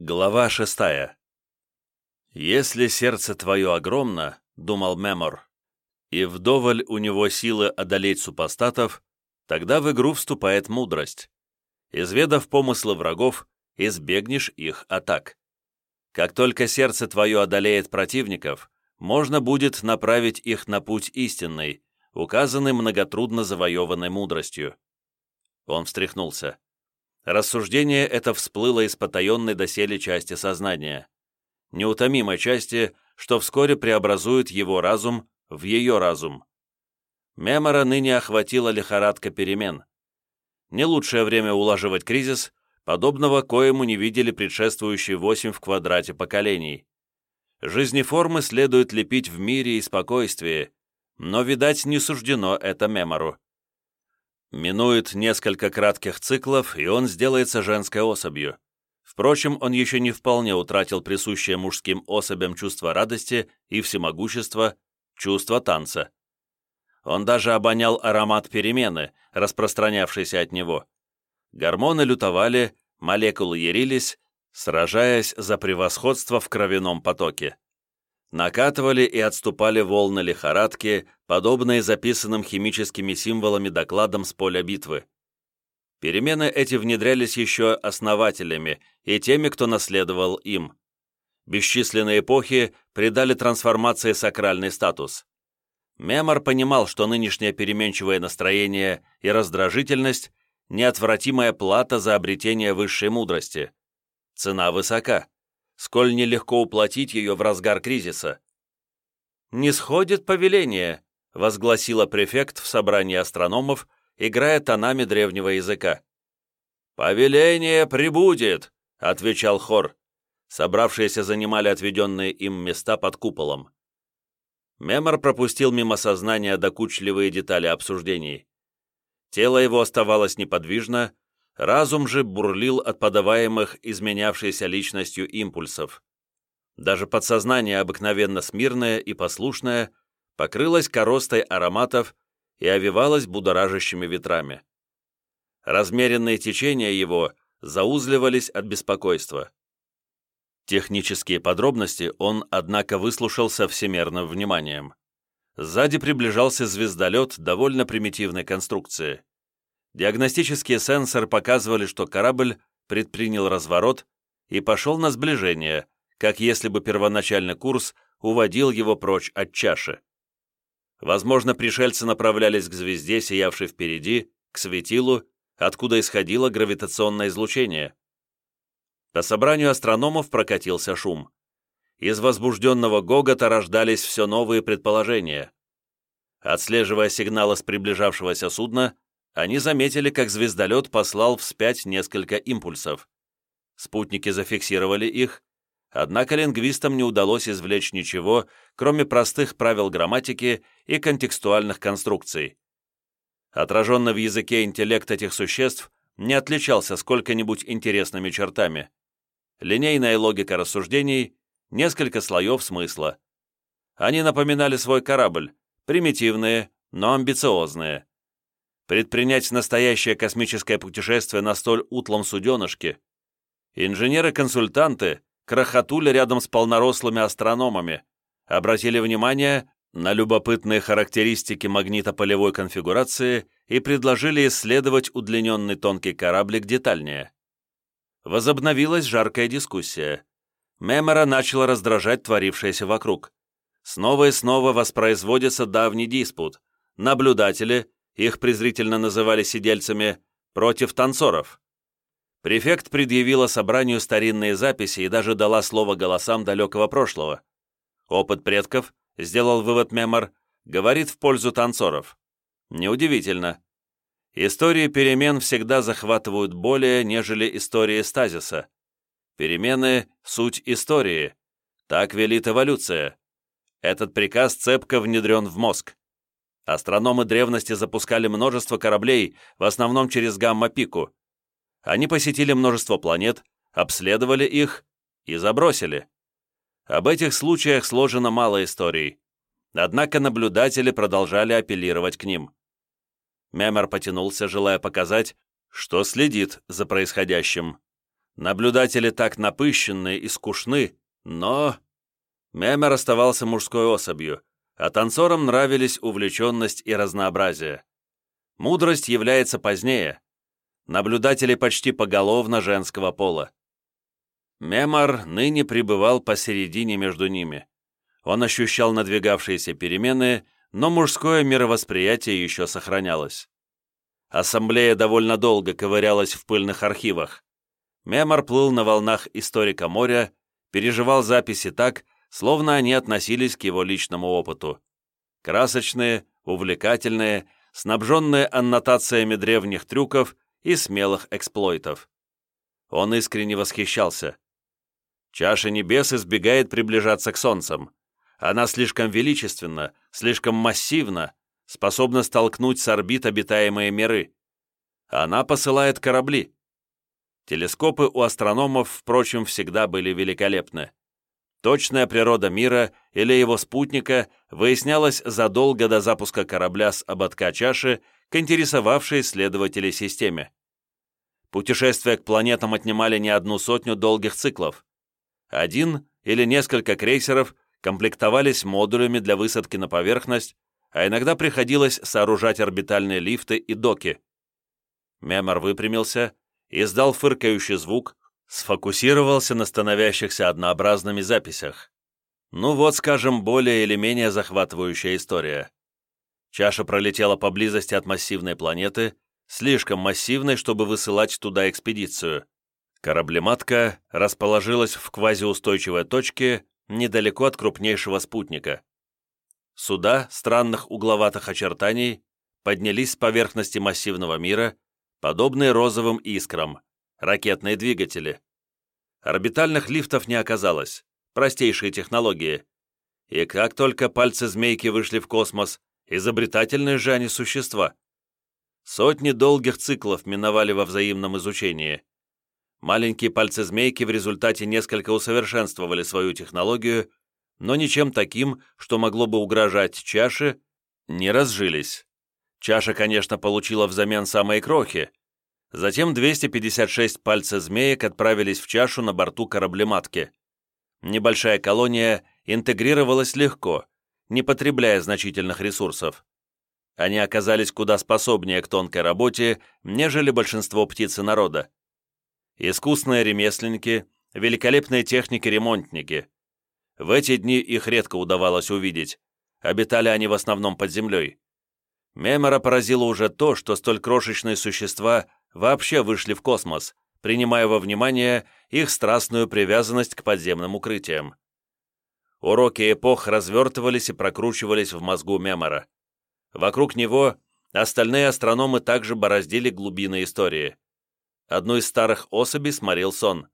Глава шестая. «Если сердце твое огромно, — думал Мемор, — и вдоволь у него силы одолеть супостатов, тогда в игру вступает мудрость. Изведав помыслы врагов, избегнешь их атак. Как только сердце твое одолеет противников, можно будет направить их на путь истинный, указанный многотрудно завоеванной мудростью». Он встряхнулся. Рассуждение это всплыло из потаенной доселе части сознания, неутомимой части, что вскоре преобразует его разум в ее разум. Мемора ныне охватила лихорадка перемен. Не лучшее время улаживать кризис, подобного коему не видели предшествующие восемь в квадрате поколений. Жизнеформы следует лепить в мире и спокойствии, но, видать, не суждено это Мемору. Минует несколько кратких циклов, и он сделается женской особью. Впрочем, он еще не вполне утратил присущее мужским особям чувство радости и всемогущества, чувство танца. Он даже обонял аромат перемены, распространявшийся от него. Гормоны лютовали, молекулы ярились, сражаясь за превосходство в кровяном потоке. Накатывали и отступали волны лихорадки, подобные записанным химическими символами докладам с поля битвы. Перемены эти внедрялись еще основателями и теми, кто наследовал им. Бесчисленные эпохи придали трансформации сакральный статус. Мемор понимал, что нынешнее переменчивое настроение и раздражительность – неотвратимая плата за обретение высшей мудрости. Цена высока сколь нелегко уплатить ее в разгар кризиса. «Не сходит повеление», — возгласила префект в собрании астрономов, играя тонами древнего языка. «Повеление прибудет», — отвечал хор. Собравшиеся занимали отведенные им места под куполом. Мемор пропустил мимо сознания докучливые детали обсуждений. Тело его оставалось неподвижно, Разум же бурлил от подаваемых изменявшейся личностью импульсов. Даже подсознание, обыкновенно смирное и послушное, покрылось коростой ароматов и овивалось будоражащими ветрами. Размеренные течения его заузливались от беспокойства. Технические подробности он, однако, выслушал со всемерным вниманием. Сзади приближался звездолет довольно примитивной конструкции. Диагностические сенсоры показывали, что корабль предпринял разворот и пошел на сближение, как если бы первоначальный курс уводил его прочь от чаши. Возможно, пришельцы направлялись к звезде, сиявшей впереди, к светилу, откуда исходило гравитационное излучение. По собранию астрономов прокатился шум. Из возбужденного гогота рождались все новые предположения. Отслеживая сигналы с приближавшегося судна, они заметили, как звездолет послал вспять несколько импульсов. Спутники зафиксировали их, однако лингвистам не удалось извлечь ничего, кроме простых правил грамматики и контекстуальных конструкций. Отраженный в языке интеллект этих существ не отличался сколько-нибудь интересными чертами. Линейная логика рассуждений, несколько слоев смысла. Они напоминали свой корабль, примитивные, но амбициозные предпринять настоящее космическое путешествие на столь утлом суденышке, инженеры-консультанты крохотули рядом с полнорослыми астрономами, обратили внимание на любопытные характеристики магнитополевой конфигурации и предложили исследовать удлиненный тонкий кораблик детальнее. Возобновилась жаркая дискуссия. Мемора начала раздражать творившееся вокруг. Снова и снова воспроизводится давний диспут. Наблюдатели, их презрительно называли сидельцами, против танцоров. Префект предъявила собранию старинные записи и даже дала слово голосам далекого прошлого. Опыт предков, сделал вывод Мемор, говорит в пользу танцоров. Неудивительно. Истории перемен всегда захватывают более, нежели истории стазиса. Перемены — суть истории. Так велит эволюция. Этот приказ цепко внедрен в мозг. Астрономы древности запускали множество кораблей, в основном через гамма-пику. Они посетили множество планет, обследовали их и забросили. Об этих случаях сложено мало историй. Однако наблюдатели продолжали апеллировать к ним. Мемер потянулся, желая показать, что следит за происходящим. Наблюдатели так напыщенны и скучны, но... Мемер оставался мужской особью, а танцорам нравились увлеченность и разнообразие. Мудрость является позднее. Наблюдатели почти поголовно женского пола. Мемор ныне пребывал посередине между ними. Он ощущал надвигавшиеся перемены, но мужское мировосприятие еще сохранялось. Ассамблея довольно долго ковырялась в пыльных архивах. Мемор плыл на волнах историка моря, переживал записи так, словно они относились к его личному опыту. Красочные, увлекательные, снабженные аннотациями древних трюков и смелых эксплойтов. Он искренне восхищался. Чаша небес избегает приближаться к солнцам. Она слишком величественна, слишком массивна, способна столкнуть с орбит обитаемые миры. Она посылает корабли. Телескопы у астрономов, впрочем, всегда были великолепны. Точная природа мира или его спутника выяснялась задолго до запуска корабля с ободка чаши к интересовавшей исследователей системе. Путешествия к планетам отнимали не одну сотню долгих циклов. Один или несколько крейсеров комплектовались модулями для высадки на поверхность, а иногда приходилось сооружать орбитальные лифты и доки. Мемор выпрямился, издал фыркающий звук, сфокусировался на становящихся однообразными записях. Ну вот, скажем, более или менее захватывающая история. Чаша пролетела поблизости от массивной планеты, слишком массивной, чтобы высылать туда экспедицию. Кораблематка расположилась в квазиустойчивой точке недалеко от крупнейшего спутника. Суда странных угловатых очертаний поднялись с поверхности массивного мира, подобные розовым искрам, ракетные двигатели. Орбитальных лифтов не оказалось, простейшие технологии. И как только пальцы змейки вышли в космос, изобретательные же они существа. Сотни долгих циклов миновали во взаимном изучении. Маленькие пальцы змейки в результате несколько усовершенствовали свою технологию, но ничем таким, что могло бы угрожать чаше, не разжились. Чаша, конечно, получила взамен самые крохи. Затем 256 пальцев змеек отправились в чашу на борту кораблематки. Небольшая колония интегрировалась легко, не потребляя значительных ресурсов. Они оказались куда способнее к тонкой работе, нежели большинство птицы народа искусные ремесленники, великолепные техники-ремонтники. В эти дни их редко удавалось увидеть. Обитали они в основном под землей. Мемора поразило уже то, что столь крошечные существа вообще вышли в космос, принимая во внимание их страстную привязанность к подземным укрытиям. Уроки эпох развертывались и прокручивались в мозгу Мемора. Вокруг него остальные астрономы также бороздили глубины истории. Одну из старых особей сморил сон.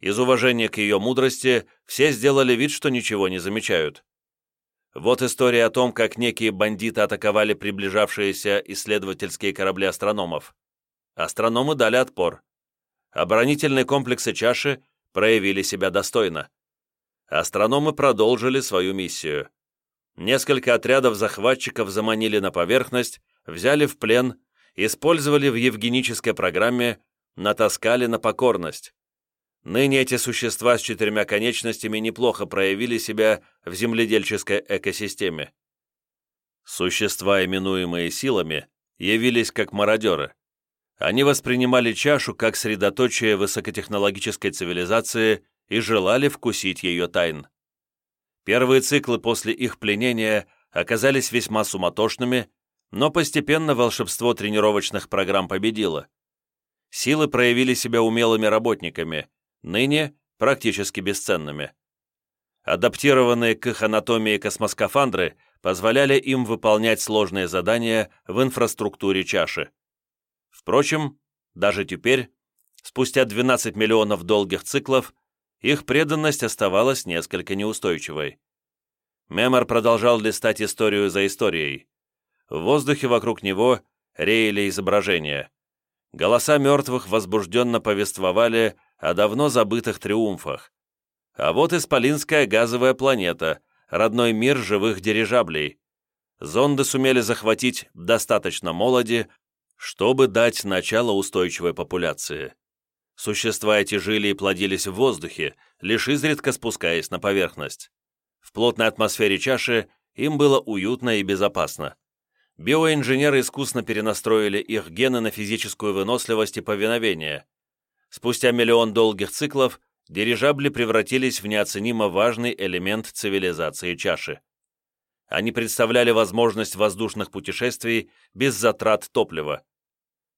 Из уважения к ее мудрости все сделали вид, что ничего не замечают. Вот история о том, как некие бандиты атаковали приближавшиеся исследовательские корабли астрономов. Астрономы дали отпор. Оборонительные комплексы чаши проявили себя достойно. Астрономы продолжили свою миссию. Несколько отрядов захватчиков заманили на поверхность, взяли в плен, использовали в евгенической программе натаскали на покорность. Ныне эти существа с четырьмя конечностями неплохо проявили себя в земледельческой экосистеме. Существа, именуемые силами, явились как мародеры. Они воспринимали чашу как средоточие высокотехнологической цивилизации и желали вкусить ее тайн. Первые циклы после их пленения оказались весьма суматошными, но постепенно волшебство тренировочных программ победило силы проявили себя умелыми работниками, ныне практически бесценными. Адаптированные к их анатомии космоскафандры позволяли им выполнять сложные задания в инфраструктуре чаши. Впрочем, даже теперь, спустя 12 миллионов долгих циклов, их преданность оставалась несколько неустойчивой. Мемор продолжал листать историю за историей. В воздухе вокруг него реяли изображения. Голоса мертвых возбужденно повествовали о давно забытых триумфах. А вот Исполинская газовая планета, родной мир живых дирижаблей. Зонды сумели захватить достаточно молоди, чтобы дать начало устойчивой популяции. Существа эти жили и плодились в воздухе, лишь изредка спускаясь на поверхность. В плотной атмосфере чаши им было уютно и безопасно. Биоинженеры искусно перенастроили их гены на физическую выносливость и повиновение. Спустя миллион долгих циклов дирижабли превратились в неоценимо важный элемент цивилизации чаши. Они представляли возможность воздушных путешествий без затрат топлива.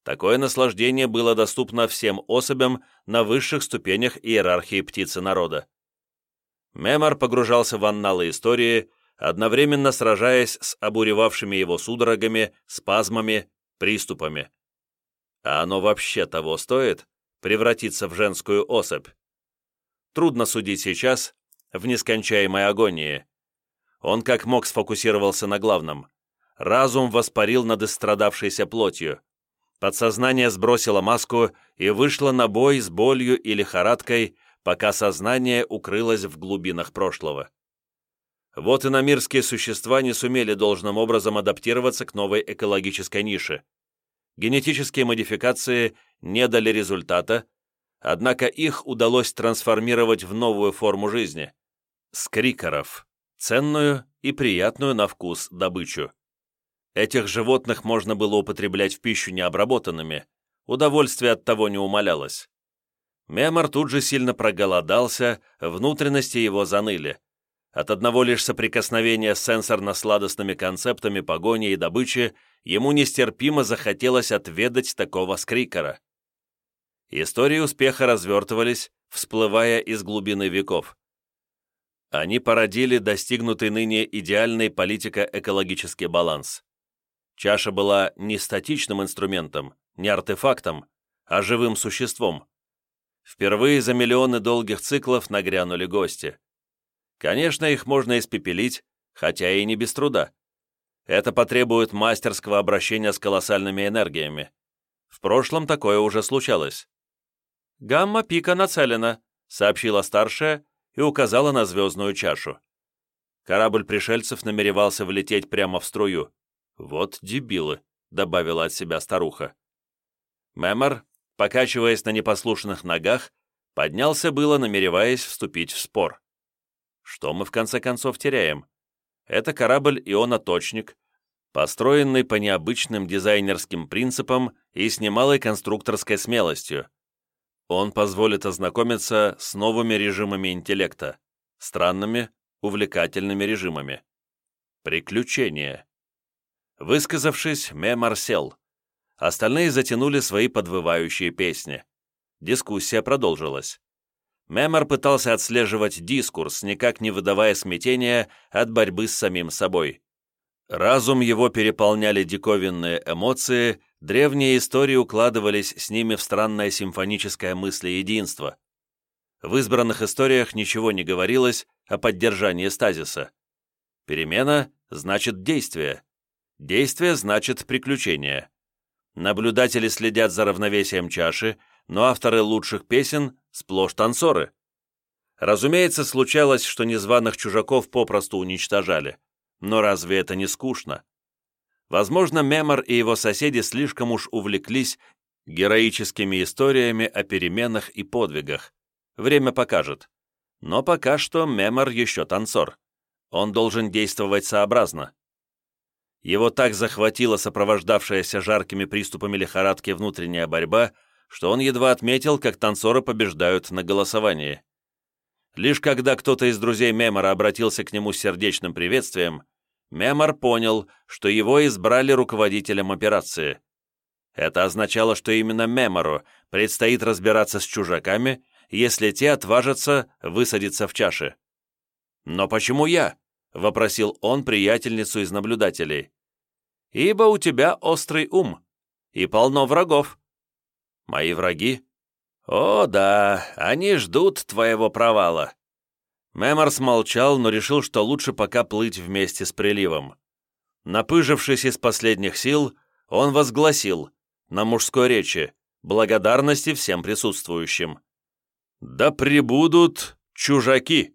Такое наслаждение было доступно всем особям на высших ступенях иерархии птицы народа. Мемор погружался в анналы истории, одновременно сражаясь с обуревавшими его судорогами, спазмами, приступами. А оно вообще того стоит, превратиться в женскую особь? Трудно судить сейчас, в нескончаемой агонии. Он как мог сфокусировался на главном. Разум воспарил над истрадавшейся плотью. Подсознание сбросило маску и вышло на бой с болью и лихорадкой, пока сознание укрылось в глубинах прошлого. Вот и намирские существа не сумели должным образом адаптироваться к новой экологической нише. Генетические модификации не дали результата, однако их удалось трансформировать в новую форму жизни – скрикеров, ценную и приятную на вкус добычу. Этих животных можно было употреблять в пищу необработанными, удовольствие от того не умалялось. Мемор тут же сильно проголодался, внутренности его заныли. От одного лишь соприкосновения с сенсорно-сладостными концептами погони и добычи ему нестерпимо захотелось отведать такого скрикера. Истории успеха развертывались, всплывая из глубины веков. Они породили достигнутый ныне идеальный политико-экологический баланс. Чаша была не статичным инструментом, не артефактом, а живым существом. Впервые за миллионы долгих циклов нагрянули гости. Конечно, их можно испепелить, хотя и не без труда. Это потребует мастерского обращения с колоссальными энергиями. В прошлом такое уже случалось. «Гамма-пика нацелена», — сообщила старшая и указала на звездную чашу. Корабль пришельцев намеревался влететь прямо в струю. «Вот дебилы», — добавила от себя старуха. Мемор, покачиваясь на непослушных ногах, поднялся было, намереваясь вступить в спор. Что мы в конце концов теряем? Это корабль «Ионоточник», построенный по необычным дизайнерским принципам и с немалой конструкторской смелостью. Он позволит ознакомиться с новыми режимами интеллекта, странными, увлекательными режимами. Приключения. Высказавшись, Мемар сел. Остальные затянули свои подвывающие песни. Дискуссия продолжилась. Мемор пытался отслеживать дискурс, никак не выдавая смятения от борьбы с самим собой. Разум его переполняли диковинные эмоции, древние истории укладывались с ними в странное симфоническое мыслеединство. В избранных историях ничего не говорилось о поддержании стазиса. Перемена значит действие. Действие значит приключение. Наблюдатели следят за равновесием чаши, но авторы лучших песен сплошь танцоры. Разумеется, случалось, что незваных чужаков попросту уничтожали. Но разве это не скучно? Возможно, Мемор и его соседи слишком уж увлеклись героическими историями о переменах и подвигах. Время покажет. Но пока что Мемор еще танцор. Он должен действовать сообразно. Его так захватила сопровождавшаяся жаркими приступами лихорадки внутренняя борьба, что он едва отметил, как танцоры побеждают на голосовании. Лишь когда кто-то из друзей Мемора обратился к нему с сердечным приветствием, Мемор понял, что его избрали руководителем операции. Это означало, что именно Мемору предстоит разбираться с чужаками, если те отважатся высадиться в чаше. «Но почему я?» — вопросил он приятельницу из наблюдателей. «Ибо у тебя острый ум и полно врагов». «Мои враги?» «О, да, они ждут твоего провала». Мемор смолчал, но решил, что лучше пока плыть вместе с приливом. Напыжившись из последних сил, он возгласил, на мужской речи, благодарности всем присутствующим. «Да прибудут чужаки!»